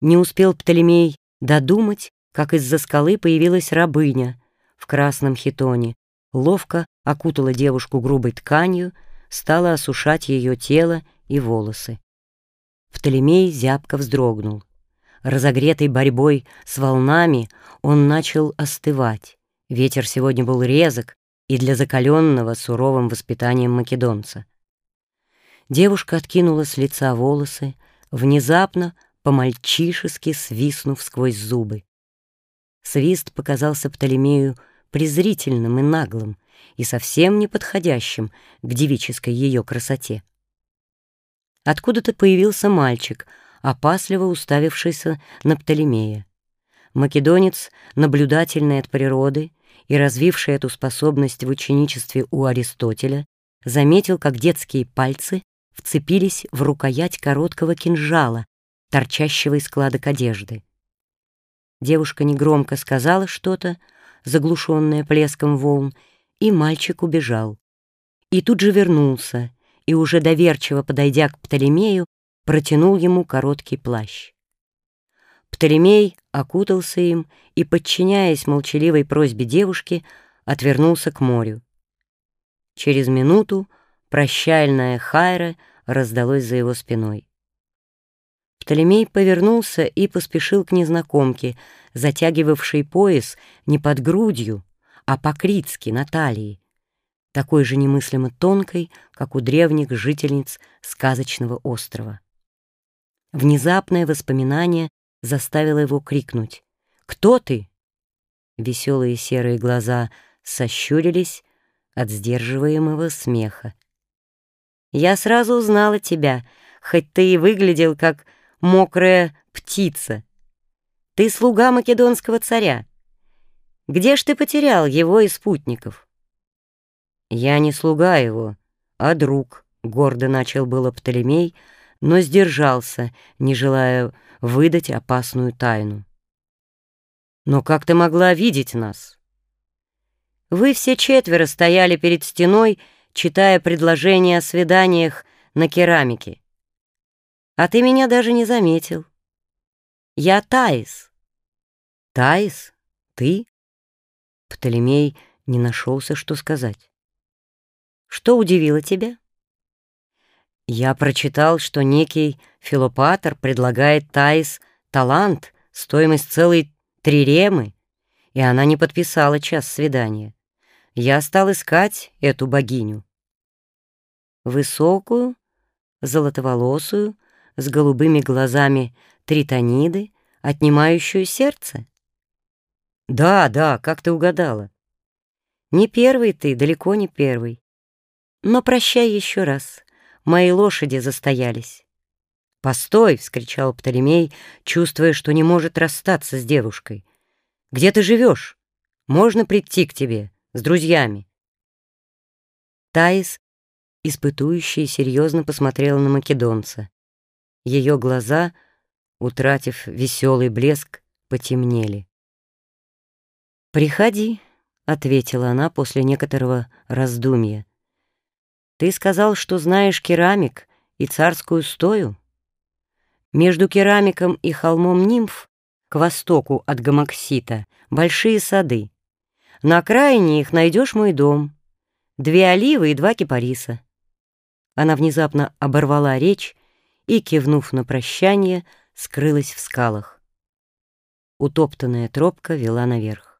Не успел Птолемей додумать, как из-за скалы появилась рабыня в красном хитоне, ловко окутала девушку грубой тканью, стала осушать ее тело и волосы. Птолемей зябко вздрогнул. Разогретый борьбой с волнами, он начал остывать. Ветер сегодня был резок и для закаленного суровым воспитанием македонца. Девушка откинула с лица волосы, внезапно, по-мальчишески свистнув сквозь зубы. Свист показался Птолемею презрительным и наглым, и совсем неподходящим к девической ее красоте. Откуда-то появился мальчик, опасливо уставившийся на Птолемея. Македонец, наблюдательный от природы и развивший эту способность в ученичестве у Аристотеля, заметил, как детские пальцы вцепились в рукоять короткого кинжала, торчащего из складок одежды. Девушка негромко сказала что-то, заглушенное плеском волн, и мальчик убежал. И тут же вернулся, и уже доверчиво подойдя к Птолемею, протянул ему короткий плащ. Птолемей окутался им и, подчиняясь молчаливой просьбе девушки, отвернулся к морю. Через минуту прощальная хайра раздалось за его спиной. Птолемей повернулся и поспешил к незнакомке, затягивавшей пояс не под грудью, а по-критски на талии, такой же немыслимо тонкой, как у древних жительниц сказочного острова. Внезапное воспоминание заставило его крикнуть «Кто ты?». Веселые серые глаза сощурились от сдерживаемого смеха. «Я сразу узнала тебя, хоть ты и выглядел как мокрая птица. Ты слуга македонского царя. Где ж ты потерял его и спутников?» «Я не слуга его, а друг», — гордо начал было Птолемей, но сдержался, не желая выдать опасную тайну. «Но как ты могла видеть нас?» «Вы все четверо стояли перед стеной, читая предложения о свиданиях на керамике. А ты меня даже не заметил. Я Таис». «Таис? Ты?» Птолемей не нашелся, что сказать. Что удивило тебя? Я прочитал, что некий Филопатор предлагает Таис талант, стоимость целой триремы, и она не подписала час свидания. Я стал искать эту богиню. Высокую, золотоволосую, с голубыми глазами тритониды, отнимающую сердце? Да, да, как ты угадала. Не первый ты, далеко не первый. Но прощай еще раз, мои лошади застоялись. «Постой!» — вскричал Птолемей, чувствуя, что не может расстаться с девушкой. «Где ты живешь? Можно прийти к тебе с друзьями?» Таис, испытующая, серьезно посмотрела на македонца. Ее глаза, утратив веселый блеск, потемнели. «Приходи», — ответила она после некоторого раздумья. Ты сказал, что знаешь керамик и царскую стою? Между керамиком и холмом нимф к востоку от Гамаксита большие сады. На окраине их найдешь мой дом. Две оливы и два кипариса. Она внезапно оборвала речь и, кивнув на прощание, скрылась в скалах. Утоптанная тропка вела наверх.